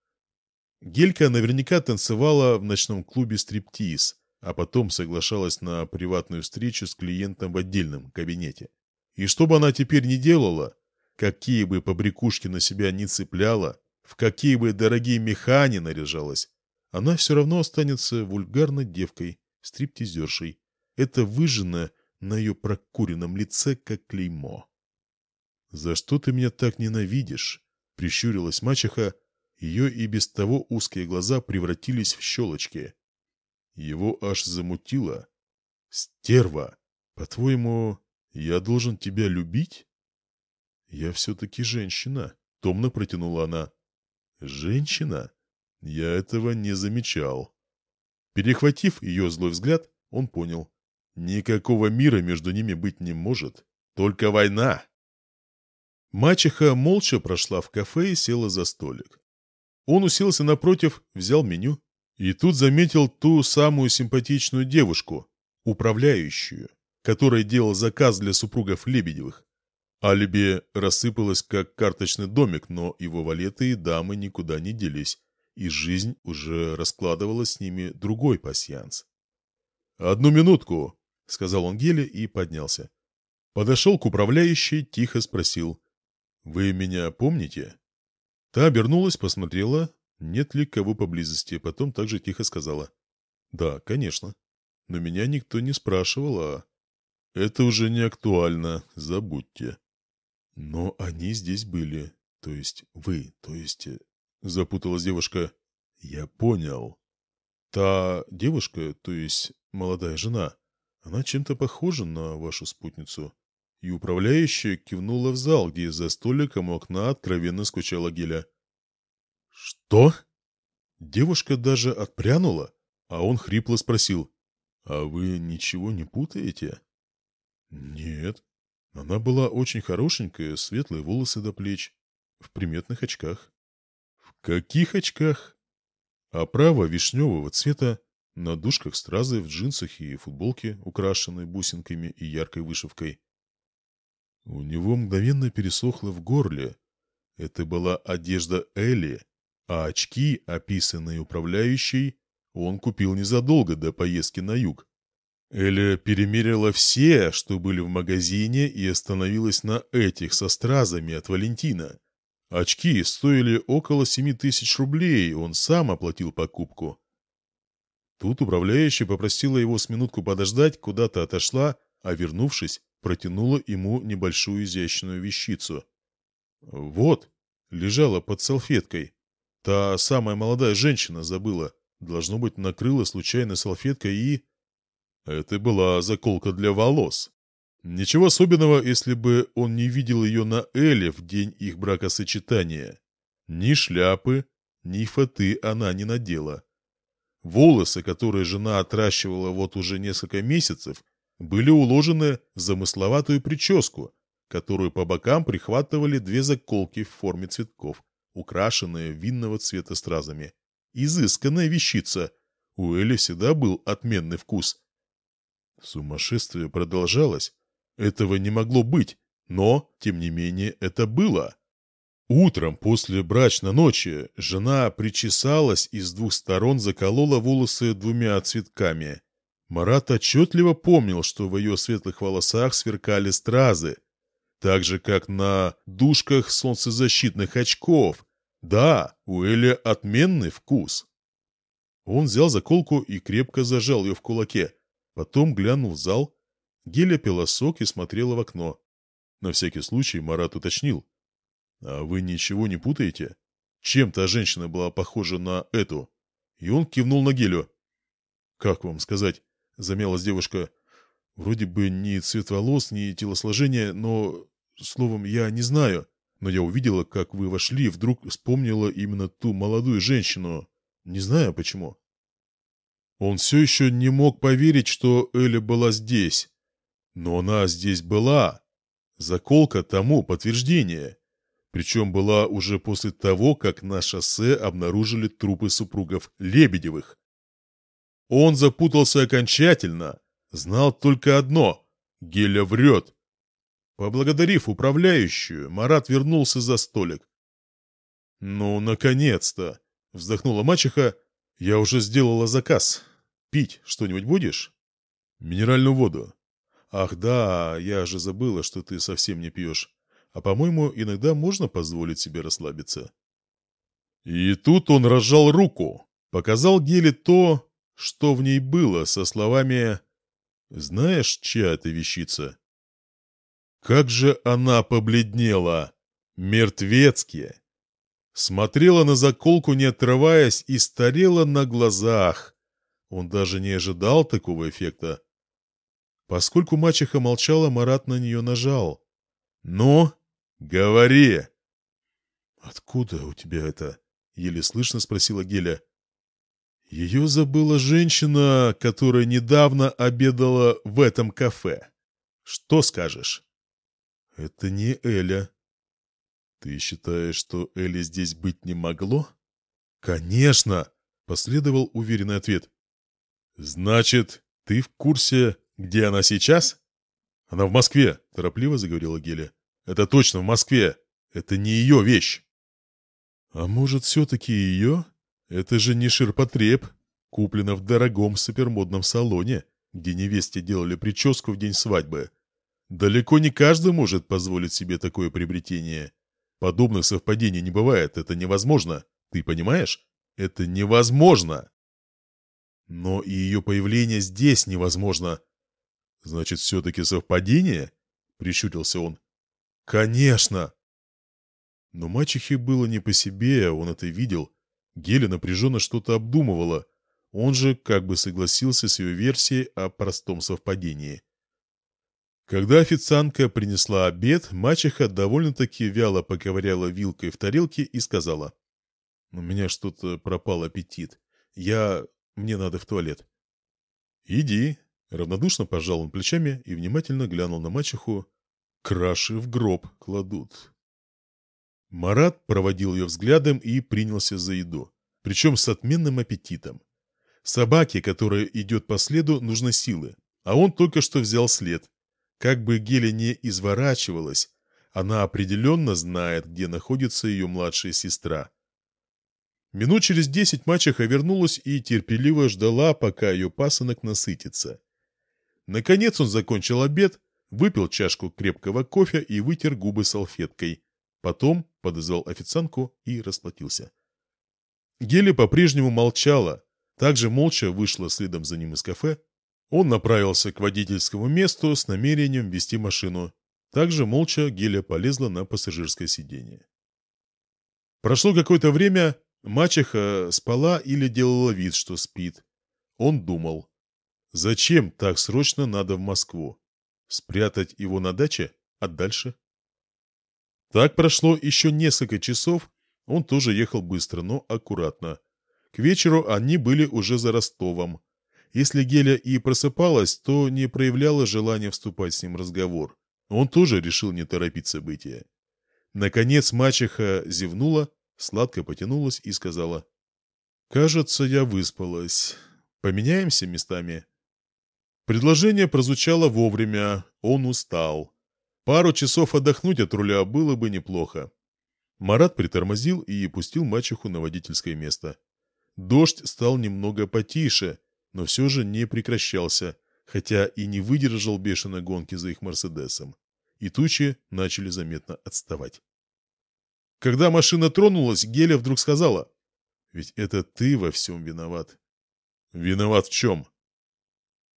Гелька наверняка танцевала в ночном клубе стриптиз, а потом соглашалась на приватную встречу с клиентом в отдельном кабинете. И что бы она теперь ни делала, какие бы побрякушки на себя не цепляла, в какие бы дорогие меха ни наряжалась, она все равно останется вульгарной девкой, стриптизершей. Это выжжено на ее прокуренном лице, как клеймо. «За что ты меня так ненавидишь?» — прищурилась мачеха. Ее и без того узкие глаза превратились в щелочки. Его аж замутило. «Стерва! По-твоему, «Я должен тебя любить?» «Я все-таки женщина», — томно протянула она. «Женщина? Я этого не замечал». Перехватив ее злой взгляд, он понял. Никакого мира между ними быть не может. Только война. Мачеха молча прошла в кафе и села за столик. Он уселся напротив, взял меню и тут заметил ту самую симпатичную девушку, управляющую который делал заказ для супругов Лебедевых. Алиби рассыпалось, как карточный домик, но его валеты и дамы никуда не делись, и жизнь уже раскладывала с ними другой пасьянс. «Одну минутку», — сказал он Геле и поднялся. Подошел к управляющей, тихо спросил. «Вы меня помните?» Та обернулась, посмотрела, нет ли кого поблизости, потом также тихо сказала. «Да, конечно. Но меня никто не спрашивал, а это уже не актуально, забудьте. Но они здесь были, то есть вы, то есть... Э, запуталась девушка. Я понял. Та девушка, то есть молодая жена, она чем-то похожа на вашу спутницу. И управляющая кивнула в зал, где за столиком у окна откровенно скучала Геля. «Что?» Девушка даже отпрянула, а он хрипло спросил. «А вы ничего не путаете?» Нет. Она была очень хорошенькая, светлые волосы до плеч, в приметных очках. В каких очках? Оправа вишневого цвета, на дужках стразы в джинсах и футболке, украшенной бусинками и яркой вышивкой. У него мгновенно пересохло в горле. Это была одежда Элли, а очки, описанные управляющей, он купил незадолго до поездки на юг. Эля перемерила все, что были в магазине, и остановилась на этих со стразами от Валентина. Очки стоили около семи тысяч рублей, он сам оплатил покупку. Тут управляющая попросила его с минутку подождать, куда-то отошла, а вернувшись, протянула ему небольшую изящную вещицу. Вот, лежала под салфеткой. Та самая молодая женщина забыла. Должно быть, накрыла случайно салфеткой и... Это была заколка для волос. Ничего особенного, если бы он не видел ее на Эле в день их бракосочетания. Ни шляпы, ни фаты она не надела. Волосы, которые жена отращивала вот уже несколько месяцев, были уложены в замысловатую прическу, которую по бокам прихватывали две заколки в форме цветков, украшенные винного цвета стразами. Изысканная вещица. У Эли всегда был отменный вкус. Сумасшествие продолжалось. Этого не могло быть, но, тем не менее, это было. Утром после брачной ночи жена причесалась и с двух сторон заколола волосы двумя цветками. Марат отчетливо помнил, что в ее светлых волосах сверкали стразы, так же, как на дужках солнцезащитных очков. Да, у Эли отменный вкус. Он взял заколку и крепко зажал ее в кулаке. Потом глянул в зал. Геля пила сок и смотрела в окно. На всякий случай Марат уточнил. «А вы ничего не путаете? Чем та женщина была похожа на эту?» И он кивнул на Гелю. «Как вам сказать?» — замялась девушка. «Вроде бы ни цвет волос, ни телосложение, но... Словом, я не знаю. Но я увидела, как вы вошли, и вдруг вспомнила именно ту молодую женщину. Не знаю почему». Он все еще не мог поверить, что Эля была здесь. Но она здесь была. Заколка тому подтверждение. Причем была уже после того, как на шоссе обнаружили трупы супругов Лебедевых. Он запутался окончательно. Знал только одно — Геля врет. Поблагодарив управляющую, Марат вернулся за столик. «Ну, наконец-то!» — вздохнула мачеха. «Я уже сделала заказ. Пить что-нибудь будешь?» «Минеральную воду». «Ах да, я же забыла, что ты совсем не пьешь. А по-моему, иногда можно позволить себе расслабиться». И тут он разжал руку, показал Геле то, что в ней было, со словами «Знаешь, чья это вещица?» Как же она побледнела! Мертвецкие! Смотрела на заколку, не отрываясь, и старела на глазах. Он даже не ожидал такого эффекта. Поскольку мачеха молчала, Марат на нее нажал. «Ну, говори!» «Откуда у тебя это?» — еле слышно спросила Геля. Ее забыла женщина, которая недавно обедала в этом кафе. Что скажешь? Это не Эля. Ты считаешь, что Эли здесь быть не могло? Конечно, последовал уверенный ответ. Значит, ты в курсе, где она сейчас? Она в Москве, торопливо заговорила Геля. Это точно в Москве. Это не ее вещь. А может, все-таки ее? Это же не ширпотреб, куплено в дорогом супермодном салоне, где невесте делали прическу в день свадьбы. Далеко не каждый может позволить себе такое приобретение. Подобных совпадений не бывает, это невозможно. Ты понимаешь? Это невозможно. Но и ее появление здесь невозможно. Значит, все-таки совпадение? Прищутился он. Конечно! Но мачехе было не по себе, он это видел. Геля напряженно что-то обдумывала. Он же как бы согласился с ее версией о простом совпадении. Когда официантка принесла обед, мачеха довольно-таки вяло поковыряла вилкой в тарелке и сказала. «У меня что-то пропал аппетит. Я... мне надо в туалет». «Иди», — равнодушно пожал он плечами и внимательно глянул на мачеху. «Краши в гроб кладут». Марат проводил ее взглядом и принялся за еду, причем с отменным аппетитом. Собаке, которая идет по следу, нужны силы, а он только что взял след, как бы Геля не изворачивалась, она определенно знает, где находится ее младшая сестра. Минут через десять мачеха вернулась и терпеливо ждала, пока ее пасынок насытится. Наконец он закончил обед, выпил чашку крепкого кофе и вытер губы салфеткой. Потом подозвал официантку и расплатился. Геля по-прежнему молчала, также молча вышла следом за ним из кафе, он направился к водительскому месту с намерением вести машину. Также молча Геля полезла на пассажирское сиденье. Прошло какое-то время, мачеха спала или делала вид, что спит. Он думал, зачем так срочно надо в Москву? Спрятать его на даче? А дальше? Так прошло еще несколько часов. Он тоже ехал быстро, но аккуратно. К вечеру они были уже за Ростовом. Если Геля и просыпалась, то не проявляла желания вступать с ним в разговор. Он тоже решил не торопить события. Наконец мачеха зевнула, сладко потянулась и сказала. «Кажется, я выспалась. Поменяемся местами?» Предложение прозвучало вовремя, он устал. Пару часов отдохнуть от руля было бы неплохо. Марат притормозил и пустил мачеху на водительское место. Дождь стал немного потише, но все же не прекращался, хотя и не выдержал бешеной гонки за их «Мерседесом». И тучи начали заметно отставать. Когда машина тронулась, Геля вдруг сказала, «Ведь это ты во всем виноват». «Виноват в чем?»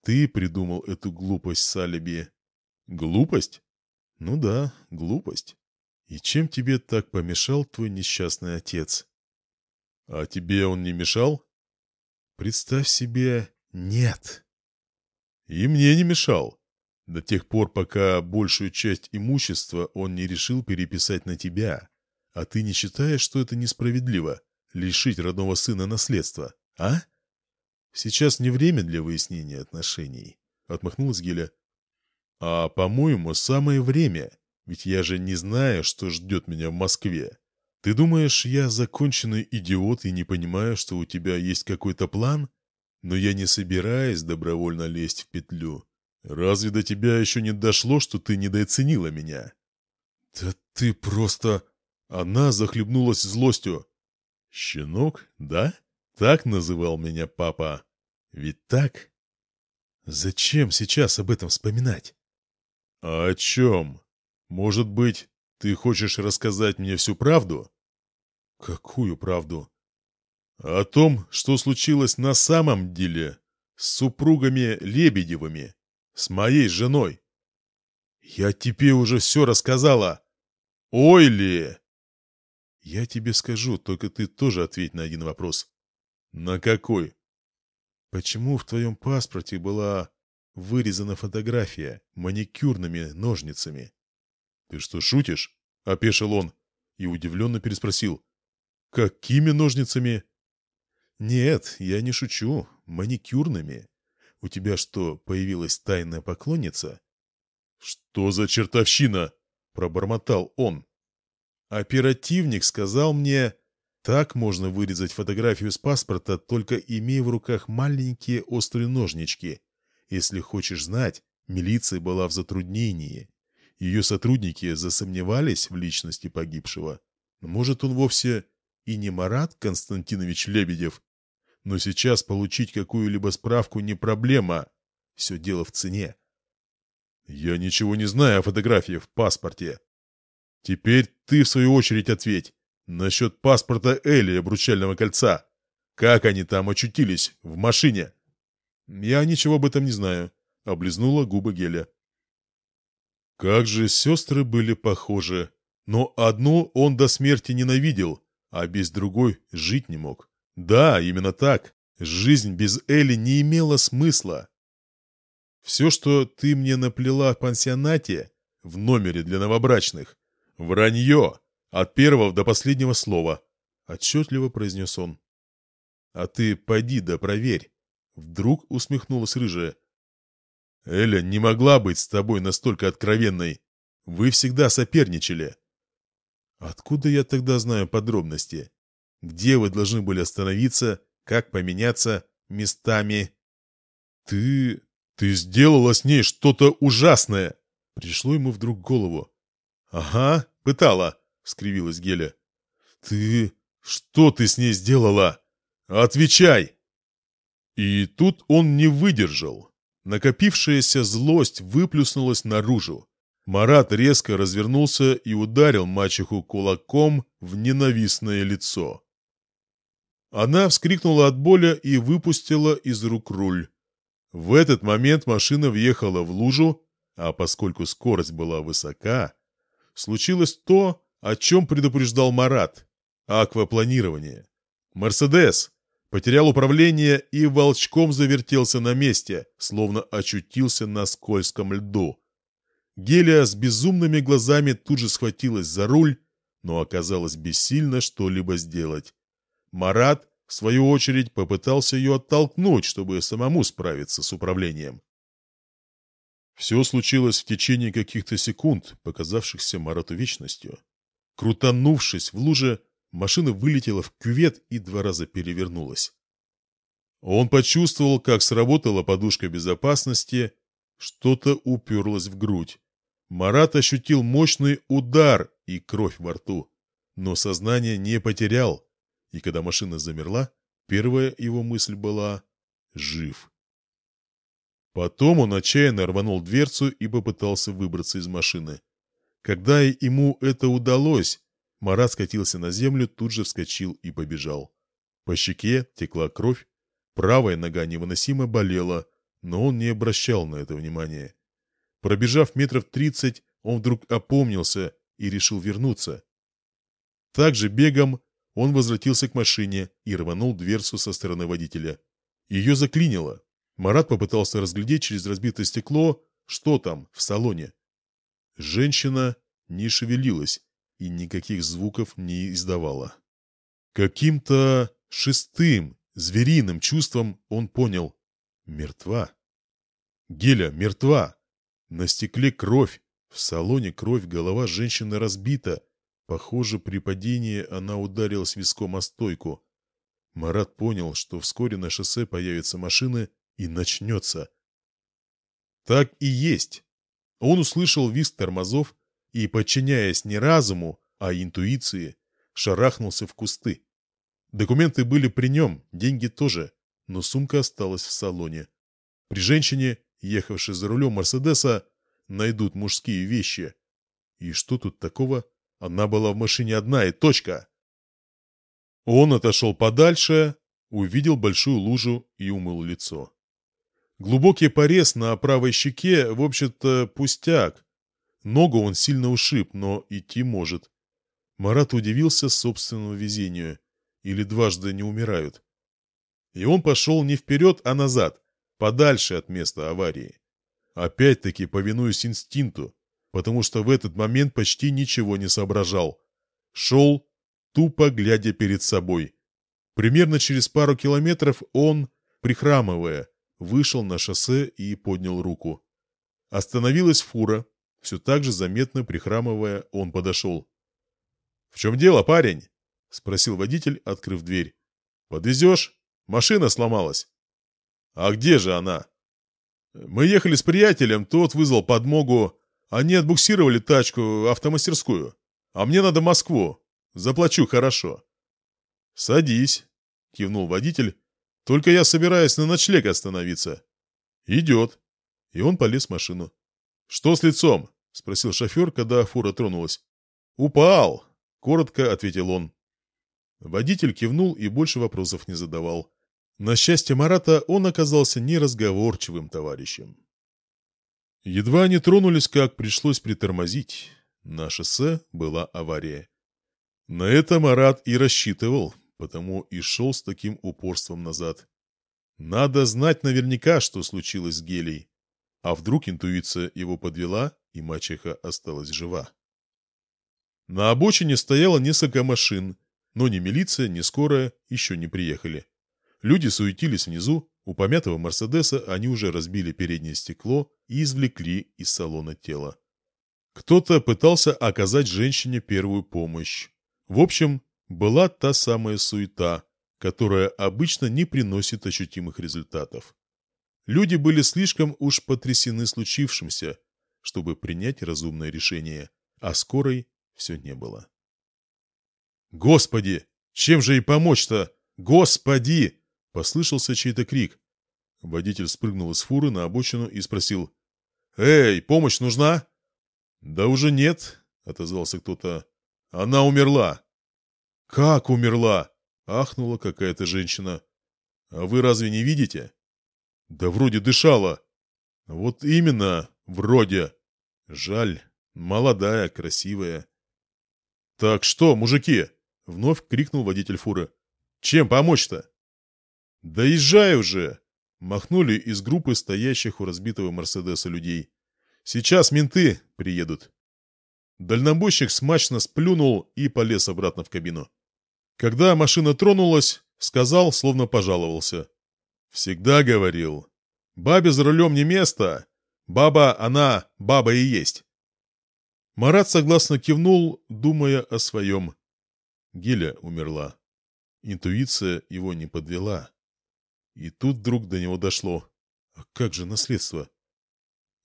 «Ты придумал эту глупость с алиби». «Глупость?» «Ну да, глупость. И чем тебе так помешал твой несчастный отец?» «А тебе он не мешал?» Представь себе, нет. И мне не мешал. До тех пор, пока большую часть имущества он не решил переписать на тебя. А ты не считаешь, что это несправедливо — лишить родного сына наследства, а? Сейчас не время для выяснения отношений, — отмахнулась Геля. А, по-моему, самое время, ведь я же не знаю, что ждет меня в Москве. Ты думаешь, я законченный идиот и не понимаю, что у тебя есть какой-то план? Но я не собираюсь добровольно лезть в петлю. Разве до тебя еще не дошло, что ты недооценила меня? Да ты просто... Она захлебнулась злостью. Щенок, да? Так называл меня папа. Ведь так? Зачем сейчас об этом вспоминать? А о чем? Может быть, ты хочешь рассказать мне всю правду? Какую правду? О том, что случилось на самом деле с супругами Лебедевыми, с моей женой. Я тебе уже все рассказала. Ой ли! Я тебе скажу, только ты тоже ответь на один вопрос. На какой? Почему в твоем паспорте была вырезана фотография маникюрными ножницами? Ты что, шутишь? Опешил он и удивленно переспросил. «Какими ножницами?» «Нет, я не шучу. Маникюрными. У тебя что, появилась тайная поклонница?» «Что за чертовщина?» — пробормотал он. «Оперативник сказал мне, так можно вырезать фотографию с паспорта, только имея в руках маленькие острые ножнички. Если хочешь знать, милиция была в затруднении. Ее сотрудники засомневались в личности погибшего. Может, он вовсе и не Марат Константинович Лебедев. Но сейчас получить какую-либо справку не проблема. Все дело в цене. Я ничего не знаю о фотографии в паспорте. Теперь ты, в свою очередь, ответь. Насчет паспорта Эли и обручального кольца. Как они там очутились? В машине? Я ничего об этом не знаю. Облизнула губы Геля. Как же сестры были похожи. Но одну он до смерти ненавидел, а без другой жить не мог. Да, именно так. Жизнь без Эли не имела смысла. Все, что ты мне наплела в пансионате, в номере для новобрачных, вранье, от первого до последнего слова, отчетливо произнес он. А ты пойди да проверь. Вдруг усмехнулась рыжая. Эля не могла быть с тобой настолько откровенной. Вы всегда соперничали. Откуда я тогда знаю подробности? Где вы должны были остановиться, как поменяться местами? Ты... ты сделала с ней что-то ужасное! Пришло ему вдруг голову. Ага, пытала, скривилась Геля. Ты... что ты с ней сделала? Отвечай! И тут он не выдержал. Накопившаяся злость выплюснулась наружу. Марат резко развернулся и ударил мачеху кулаком в ненавистное лицо. Она вскрикнула от боли и выпустила из рук руль. В этот момент машина въехала в лужу, а поскольку скорость была высока, случилось то, о чем предупреждал Марат – аквапланирование. «Мерседес» потерял управление и волчком завертелся на месте, словно очутился на скользком льду – Гелия с безумными глазами тут же схватилась за руль, но оказалась бессильно что-либо сделать. Марат, в свою очередь, попытался ее оттолкнуть, чтобы самому справиться с управлением. Все случилось в течение каких-то секунд, показавшихся Марату вечностью. Крутанувшись в луже, машина вылетела в кювет и два раза перевернулась. Он почувствовал, как сработала подушка безопасности, что-то уперлось в грудь. Марат ощутил мощный удар и кровь во рту, но сознание не потерял, и когда машина замерла, первая его мысль была «жив». Потом он отчаянно рванул дверцу и попытался выбраться из машины. Когда ему это удалось, Марат скатился на землю, тут же вскочил и побежал. По щеке текла кровь, правая нога невыносимо болела, но он не обращал на это внимания. Пробежав метров тридцать, он вдруг опомнился и решил вернуться. Также бегом он возвратился к машине и рванул дверцу со стороны водителя. Ее заклинило. Марат попытался разглядеть через разбитое стекло, что там в салоне. Женщина не шевелилась и никаких звуков не издавала. Каким-то шестым, звериным чувством он понял — мертва. Геля мертва. На стекле кровь, в салоне кровь, голова женщины разбита. Похоже, при падении она ударилась виском о стойку. Марат понял, что вскоре на шоссе появятся машины и начнется. Так и есть. Он услышал визг тормозов и, подчиняясь не разуму, а интуиции, шарахнулся в кусты. Документы были при нем, деньги тоже, но сумка осталась в салоне. При женщине ехавшие за рулем Мерседеса, найдут мужские вещи. И что тут такого? Она была в машине одна и точка. Он отошел подальше, увидел большую лужу и умыл лицо. Глубокий порез на правой щеке, в общем-то, пустяк. Ногу он сильно ушиб, но идти может. Марат удивился собственному везению. Или дважды не умирают. И он пошел не вперед, а назад, подальше от места аварии. Опять-таки повинуюсь инстинкту, потому что в этот момент почти ничего не соображал. Шел, тупо глядя перед собой. Примерно через пару километров он, прихрамывая, вышел на шоссе и поднял руку. Остановилась фура. Все так же заметно прихрамывая, он подошел. «В чем дело, парень?» — спросил водитель, открыв дверь. «Подвезешь? Машина сломалась». «А где же она?» «Мы ехали с приятелем, тот вызвал подмогу. Они отбуксировали тачку автомастерскую. А мне надо Москву. Заплачу хорошо». «Садись», — кивнул водитель. «Только я собираюсь на ночлег остановиться». «Идет». И он полез в машину. «Что с лицом?» — спросил шофер, когда фура тронулась. «Упал», — коротко ответил он. Водитель кивнул и больше вопросов не задавал. На счастье Марата он оказался неразговорчивым товарищем. Едва они тронулись, как пришлось притормозить. На шоссе была авария. На это Марат и рассчитывал, потому и шел с таким упорством назад. Надо знать наверняка, что случилось с Гелей. А вдруг интуиция его подвела, и мачеха осталась жива. На обочине стояло несколько машин, но ни милиция, ни скорая еще не приехали. Люди суетились внизу, у помятого Мерседеса они уже разбили переднее стекло и извлекли из салона тело. Кто-то пытался оказать женщине первую помощь. В общем, была та самая суета, которая обычно не приносит ощутимых результатов. Люди были слишком уж потрясены случившимся, чтобы принять разумное решение, а скорой все не было. «Господи! Чем же ей помочь-то? Господи!» Послышался чей-то крик. Водитель спрыгнул из фуры на обочину и спросил. «Эй, помощь нужна?» «Да уже нет», — отозвался кто-то. «Она умерла». «Как умерла?» — ахнула какая-то женщина. «А вы разве не видите?» «Да вроде дышала». «Вот именно, вроде. Жаль, молодая, красивая». «Так что, мужики?» — вновь крикнул водитель фуры. «Чем помочь-то?» «Да езжай уже!» Махнули из группы стоящих у разбитого Мерседеса людей. Сейчас менты приедут. Дальнобойщик смачно сплюнул и полез обратно в кабину. Когда машина тронулась, сказал, словно пожаловался. «Всегда говорил. Бабе за рулем не место. Баба, она, баба и есть». Марат согласно кивнул, думая о своем. Геля умерла. Интуиция его не подвела. И тут вдруг до него дошло. А как же наследство?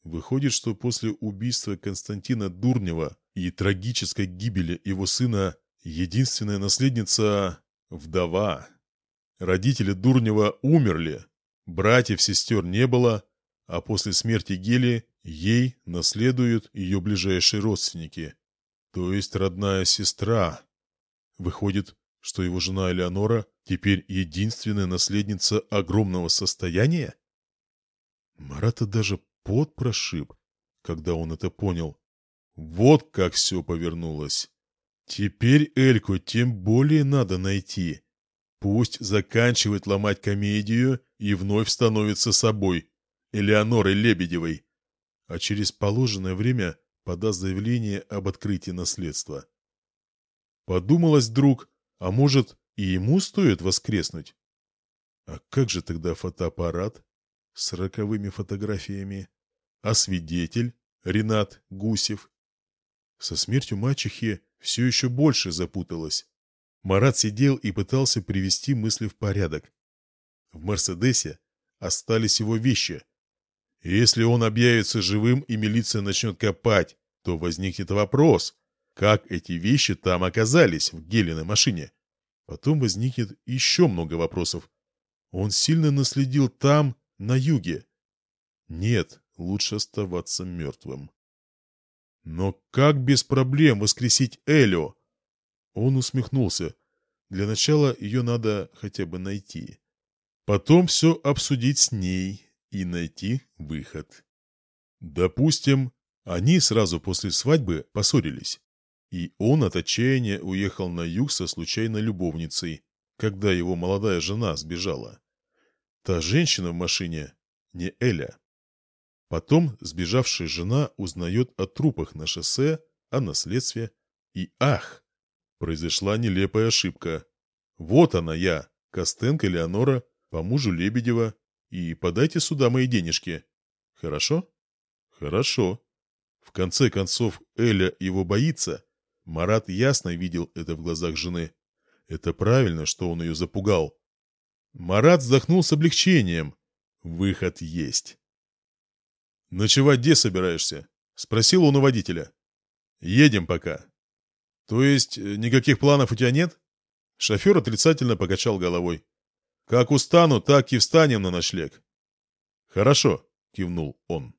Выходит, что после убийства Константина Дурнева и трагической гибели его сына единственная наследница – вдова. Родители Дурнева умерли, братьев-сестер не было, а после смерти Гели ей наследуют ее ближайшие родственники, то есть родная сестра. Выходит, что его жена Элеонора теперь единственная наследница огромного состояния? Марата даже пот прошиб, когда он это понял. Вот как все повернулось. Теперь Эльку тем более надо найти. Пусть заканчивает ломать комедию и вновь становится собой, Элеонорой Лебедевой, а через положенное время подаст заявление об открытии наследства. Подумалось вдруг, а может и ему стоит воскреснуть? А как же тогда фотоаппарат с роковыми фотографиями? А свидетель Ренат Гусев? Со смертью мачехи все еще больше запуталась. Марат сидел и пытался привести мысли в порядок. В «Мерседесе» остались его вещи. Если он объявится живым и милиция начнет копать, то возникнет вопрос, как эти вещи там оказались в Гелиной машине. Потом возникнет еще много вопросов. Он сильно наследил там, на юге. Нет, лучше оставаться мертвым. Но как без проблем воскресить Элио? Он усмехнулся. Для начала ее надо хотя бы найти. Потом все обсудить с ней и найти выход. Допустим, они сразу после свадьбы поссорились. И он от отчаяния уехал на юг со случайной любовницей, когда его молодая жена сбежала. Та женщина в машине не Эля. Потом сбежавшая жена узнает о трупах на шоссе, о наследстве. И ах! Произошла нелепая ошибка. Вот она я, Костенко Леонора, по мужу Лебедева, и подайте сюда мои денежки. Хорошо? Хорошо. В конце концов, Эля его боится. Марат ясно видел это в глазах жены. Это правильно, что он ее запугал. Марат вздохнул с облегчением. Выход есть. «Ночевать где собираешься?» — спросил он у водителя. «Едем пока». «То есть э, никаких планов у тебя нет?» Шофер отрицательно покачал головой. «Как устану, так и встанем на ночлег». «Хорошо», — кивнул он.